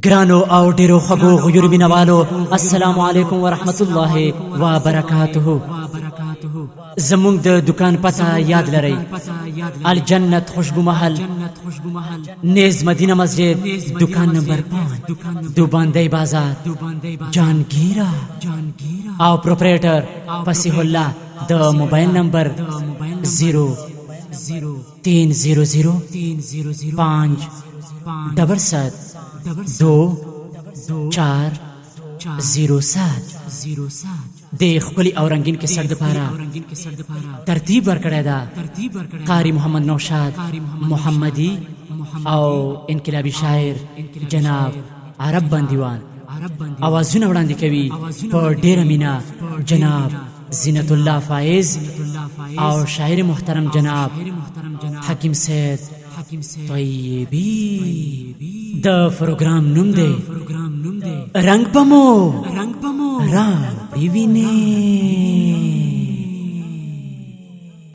گرانو او ډیرو خبو غیور بینوالو السلام علیکم ورحمت الله وبرکاته زمونږ د دکان پته یاد لرئ۔ الجنت خوشبو محل نیز مدینه مسجد، دکان نمبر 5 دوباندی بازار۔ جانگیرا او پروپریټر فصیح الله د موبایل نمبر 0 زیرو تین زیرو زیرو تین پانچ ڈبل سات دو چار زیرو سات زیرو سات د خپل او کې سر د پاره ترتیب ورکړی دا۔ قاری محمد نوشاد، محمدی او انقلابی شاعر، جناب عرب بندیوان۔ اوازونه وړاندې کوي په ډیره مینا، جناب زینت اللہ فائز اور شاعر محترم جناب حکیم سید طیبی دا پروگرام نم دے۔ رنگ پمو۔ رنگ پمو۔ رام بیوی نے۔